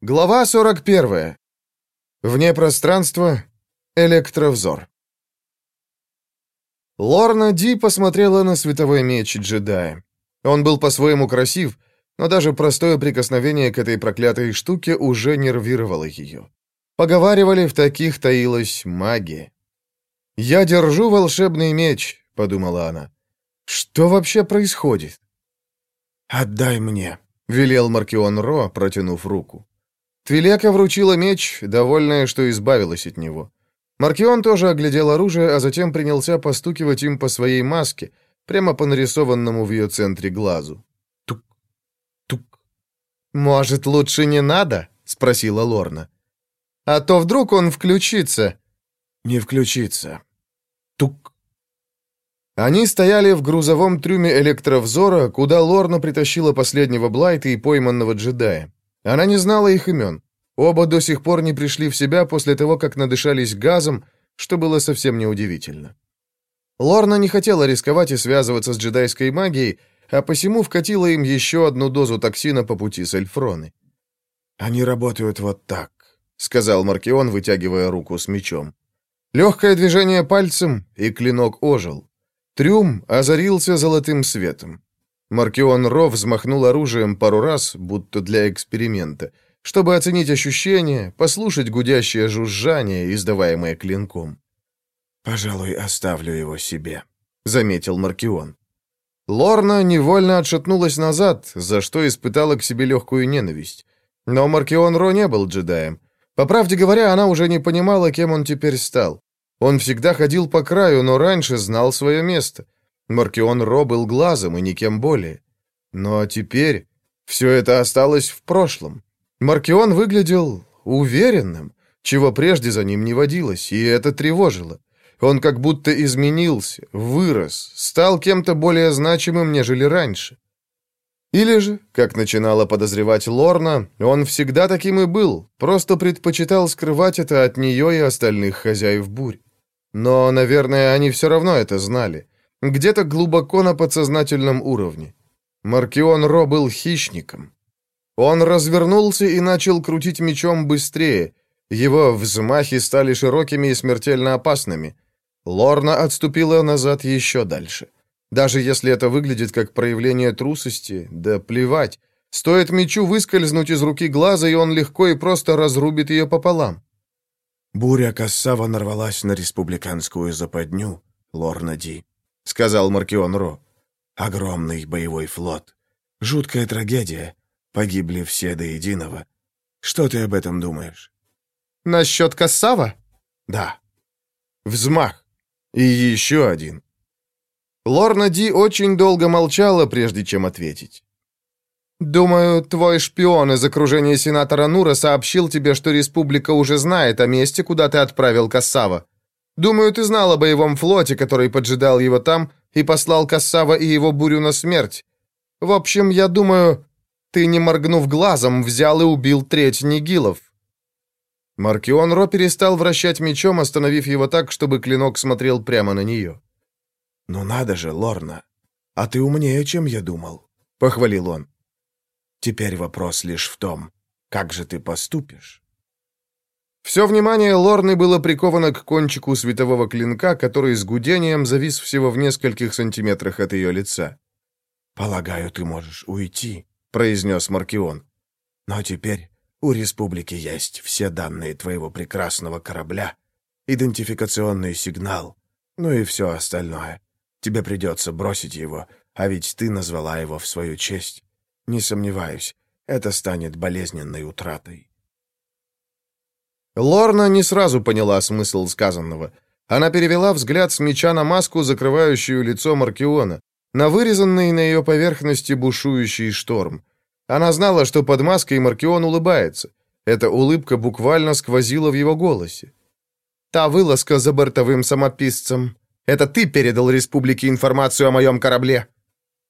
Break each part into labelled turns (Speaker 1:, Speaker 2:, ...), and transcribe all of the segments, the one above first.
Speaker 1: Глава 41. Вне пространства. Электровзор. Лорна Ди посмотрела на световой меч джедая. Он был по-своему красив, но даже простое прикосновение к этой проклятой штуке уже нервировало ее. Поговаривали, в таких таилась магия. «Я держу волшебный меч», — подумала она. «Что вообще происходит?» «Отдай мне», — велел Маркион Ро, протянув руку. Твилека вручила меч, довольная, что избавилась от него. Маркион тоже оглядел оружие, а затем принялся постукивать им по своей маске, прямо по нарисованному в ее центре глазу. Тук, тук. «Может, лучше не надо?» — спросила Лорна. «А то вдруг он включится». «Не включится». Тук. Они стояли в грузовом трюме электровзора, куда Лорна притащила последнего Блайта и пойманного джедая. Она не знала их имен. Оба до сих пор не пришли в себя после того, как надышались газом, что было совсем неудивительно. Лорна не хотела рисковать и связываться с джедайской магией, а посему вкатила им еще одну дозу токсина по пути с Эльфроны. «Они работают вот так», — сказал Маркион, вытягивая руку с мечом. Легкое движение пальцем, и клинок ожил. Трюм озарился золотым светом. Маркион Ро взмахнул оружием пару раз, будто для эксперимента, чтобы оценить ощущения, послушать гудящее жужжание, издаваемое клинком. «Пожалуй, оставлю его себе», — заметил Маркион. Лорна невольно отшатнулась назад, за что испытала к себе легкую ненависть. Но Маркион Ро не был джедаем. По правде говоря, она уже не понимала, кем он теперь стал. Он всегда ходил по краю, но раньше знал свое место — Маркион Ро был глазом и никем более. Но теперь все это осталось в прошлом. Маркион выглядел уверенным, чего прежде за ним не водилось, и это тревожило. Он как будто изменился, вырос, стал кем-то более значимым, нежели раньше. Или же, как начинала подозревать Лорна, он всегда таким и был, просто предпочитал скрывать это от нее и остальных хозяев бурь. Но, наверное, они все равно это знали. Где-то глубоко на подсознательном уровне. Маркион Ро был хищником. Он развернулся и начал крутить мечом быстрее. Его взмахи стали широкими и смертельно опасными. Лорна отступила назад еще дальше. Даже если это выглядит как проявление трусости, да плевать. Стоит мечу выскользнуть из руки глаза, и он легко и просто разрубит ее пополам. Буря Кассава нарвалась на республиканскую западню, Лорна Ди сказал Маркион Ро. «Огромный боевой флот. Жуткая трагедия. Погибли все до единого. Что ты об этом думаешь?»
Speaker 2: «Насчет Кассава?»
Speaker 1: «Да». «Взмах. И еще один». Лорна Ди очень долго молчала, прежде чем ответить.
Speaker 2: «Думаю, твой шпион из окружения сенатора Нура сообщил тебе, что республика уже знает о месте, куда ты отправил Кассава. Думаю, ты знал о боевом флоте, который поджидал его там и послал Кассава и его бурю на смерть. В общем, я думаю, ты, не моргнув глазом, взял и убил треть нигилов».
Speaker 1: Маркион Ро перестал вращать мечом, остановив его так, чтобы клинок смотрел прямо на нее. «Ну надо же, Лорна, а ты умнее, чем я думал», — похвалил он. «Теперь вопрос лишь в том, как же ты поступишь?» Все внимание Лорны было приковано к кончику светового клинка, который с гудением завис всего в нескольких сантиметрах от ее лица. «Полагаю, ты можешь уйти», — произнес Маркион. «Но теперь у Республики есть все данные твоего прекрасного корабля, идентификационный сигнал, ну и все остальное. Тебе придется бросить его, а ведь ты назвала его в свою честь. Не сомневаюсь, это станет болезненной утратой». Лорна не сразу поняла смысл сказанного. Она перевела взгляд с меча на маску, закрывающую лицо Маркиона, на вырезанный на ее поверхности бушующий шторм. Она знала, что под маской Маркион улыбается. Эта улыбка буквально сквозила в его голосе. «Та вылазка за бортовым самописцем. Это ты передал республике информацию о моем корабле?»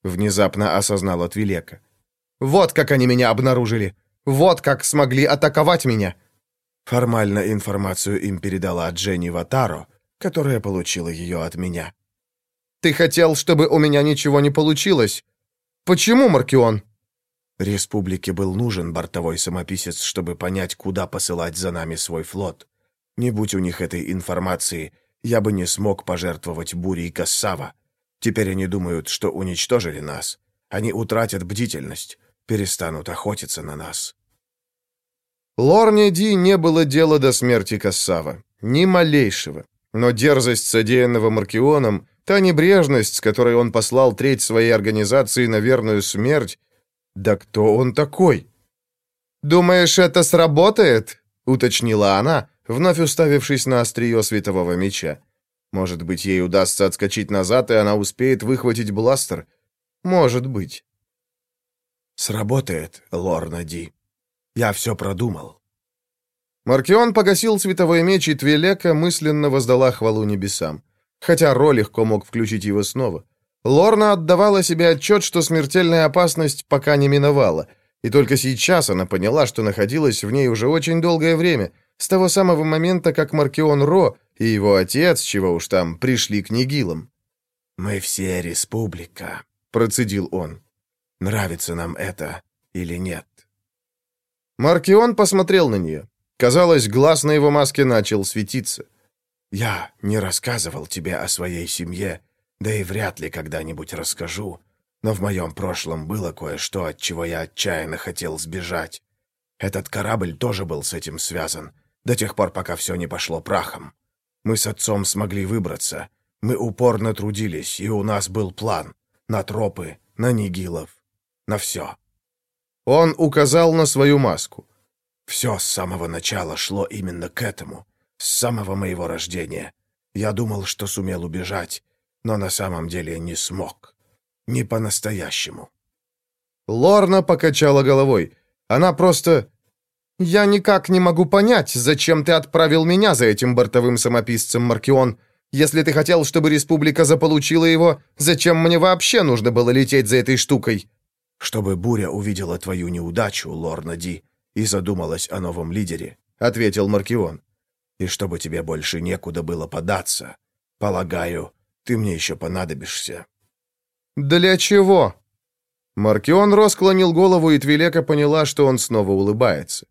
Speaker 1: Внезапно осознала Твилека. «Вот как они меня обнаружили. Вот как смогли атаковать меня. Формально информацию им передала Дженни Ватаро, которая получила ее от меня. «Ты хотел, чтобы у меня ничего не получилось. Почему, Маркион?»
Speaker 3: Республике был нужен бортовой самописец, чтобы понять, куда посылать за нами свой флот. Не будь у них этой информации, я бы не смог пожертвовать бурей Кассава. Теперь они думают, что уничтожили нас. Они утратят бдительность, перестанут охотиться на нас.
Speaker 1: Лорне Ди не было дела до смерти Кассава. Ни малейшего. Но дерзость, содеянного Маркионом, та небрежность, с которой он послал треть своей организации на верную смерть... Да кто он такой? «Думаешь, это сработает?» — уточнила она, вновь уставившись на острие светового меча. Может быть, ей удастся отскочить назад, и она успеет выхватить бластер? Может быть.
Speaker 3: «Сработает, Лорна Ди. Я все продумал».
Speaker 1: Маркион погасил световой меч, и Твилека мысленно воздала хвалу небесам. Хотя Ро легко мог включить его снова. Лорна отдавала себе отчет, что смертельная опасность пока не миновала, и только сейчас она поняла, что находилась в ней уже очень долгое время, с того самого момента, как Маркион Ро и его отец, чего уж там, пришли к Нигилам.
Speaker 3: «Мы все республика», — процедил он. «Нравится нам это или нет?»
Speaker 1: Маркион посмотрел на нее. Казалось, глаз на его маске начал светиться.
Speaker 3: «Я не рассказывал тебе о своей семье, да и вряд ли когда-нибудь расскажу, но в моем прошлом было кое-что, от чего я отчаянно хотел сбежать. Этот корабль тоже был с этим связан, до тех пор, пока все не пошло прахом. Мы с отцом смогли выбраться. Мы упорно трудились, и у нас был план. На тропы, на нигилов, на все.
Speaker 1: Он указал на свою маску.
Speaker 3: Все с самого начала шло именно к этому. С самого моего рождения. Я думал, что сумел убежать, но на самом деле не смог. Не по-настоящему.
Speaker 1: Лорна покачала головой. Она просто «Я никак не могу понять, зачем ты отправил меня за этим бортовым самописцем, Маркион. Если ты хотел, чтобы республика заполучила его, зачем мне вообще нужно было лететь за этой штукой?»
Speaker 3: «Чтобы буря увидела твою неудачу, Лорна Ди, и задумалась о новом лидере», — ответил Маркион. «И чтобы тебе больше некуда было податься. Полагаю, ты мне еще понадобишься».
Speaker 1: «Для чего?» Маркион расклонил голову, и Твилека поняла, что он снова улыбается.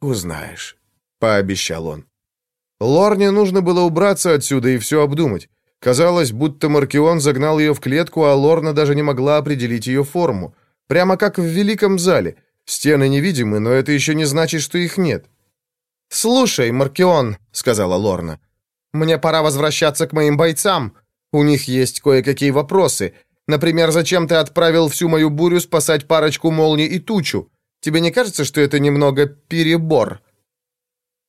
Speaker 3: «Узнаешь», —
Speaker 1: пообещал он. Лорне нужно было убраться отсюда и все обдумать. Казалось, будто Маркион загнал ее в клетку, а Лорна даже не могла определить ее форму. Прямо как в великом зале. Стены невидимы, но это еще не значит, что их нет. «Слушай, Маркион», — сказала Лорна, — «мне пора возвращаться к моим бойцам. У них есть кое-какие вопросы. Например, зачем ты отправил всю мою бурю спасать парочку молний и тучу? Тебе не кажется, что это немного перебор?»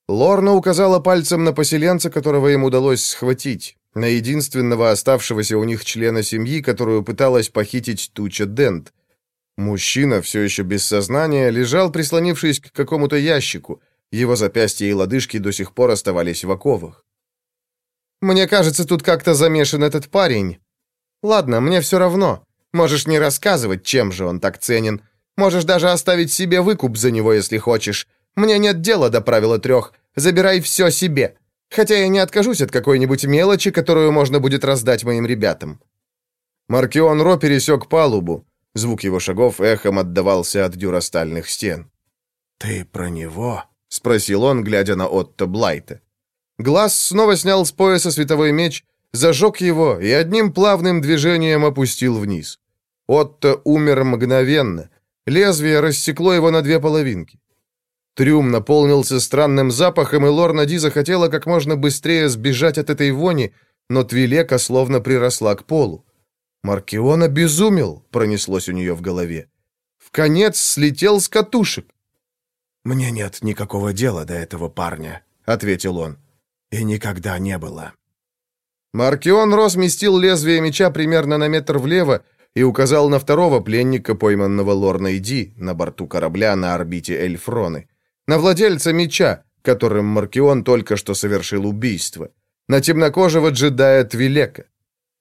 Speaker 1: Лорна указала пальцем на поселенца, которого им удалось схватить, на единственного оставшегося у них члена семьи, которую пыталась похитить Туча Дент. Мужчина, все еще без сознания, лежал, прислонившись к какому-то ящику. Его запястья и лодыжки до сих пор оставались в оковах. «Мне кажется, тут как-то замешан этот парень. Ладно, мне все равно. Можешь не рассказывать, чем же он так ценен. Можешь даже оставить себе выкуп за него, если хочешь. Мне нет дела до правила трех. Забирай все себе. Хотя я не откажусь от какой-нибудь мелочи, которую можно будет раздать моим ребятам». Маркион Ро пересек палубу. Звук его шагов эхом отдавался от дюрастальных стен.
Speaker 3: «Ты про него?»
Speaker 1: — спросил он, глядя на Отто Блайта. Глаз снова снял с пояса световой меч, зажег его и одним плавным движением опустил вниз. Отто умер мгновенно, Лезвие рассекло его на две половинки. Трюм наполнился странным запахом, и Лорна Ди захотела как можно быстрее сбежать от этой вони, но Твилека словно приросла к полу. «Маркион обезумел», — пронеслось у нее в голове. В конец слетел с катушек.
Speaker 3: «Мне нет никакого дела до этого парня», — ответил он. «И никогда не было».
Speaker 1: Маркион разместил лезвие меча примерно на метр влево и указал на второго пленника, пойманного Лорной Ди на борту корабля на орбите Эльфроны, на владельца меча, которым Маркион только что совершил убийство, на темнокожего джедая Твилека.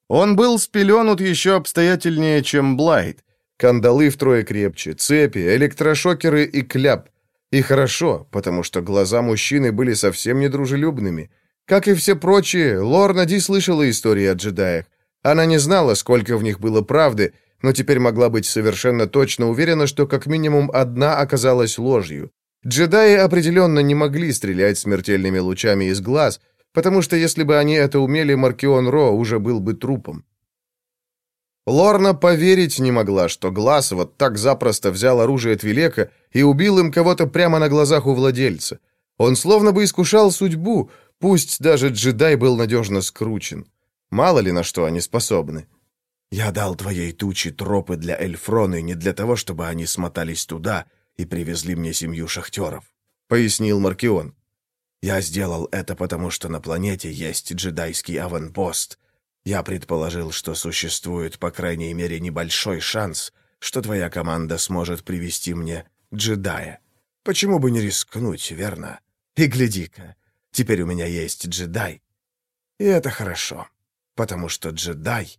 Speaker 1: Он был спеленут еще обстоятельнее, чем Блайт. Кандалы втрое крепче, цепи, электрошокеры и кляп. И хорошо, потому что глаза мужчины были совсем недружелюбными. Как и все прочие, Лорна Ди слышала истории о джедаях. Она не знала, сколько в них было правды, но теперь могла быть совершенно точно уверена, что как минимум одна оказалась ложью. Джедаи определенно не могли стрелять смертельными лучами из глаз, потому что если бы они это умели, Маркион Ро уже был бы трупом. Лорна поверить не могла, что Глаз вот так запросто взял оружие Твилека и убил им кого-то прямо на глазах у владельца. Он словно бы искушал судьбу, пусть даже джедай был надежно скручен. Мало ли на что они способны.
Speaker 3: «Я дал твоей туче тропы для Эльфроны не для того, чтобы они смотались туда и привезли мне семью шахтеров», — пояснил Маркион. «Я сделал это потому, что на планете есть джедайский аванпост. Я предположил, что существует, по крайней мере, небольшой шанс, что твоя команда сможет привести мне джедая. Почему бы не рискнуть, верно? И гляди-ка, теперь у меня есть джедай. И это хорошо, потому что джедай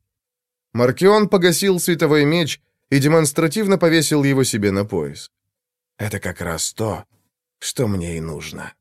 Speaker 1: Маркион погасил световой меч и демонстративно повесил его себе на пояс.
Speaker 3: «Это как раз то, что мне и нужно».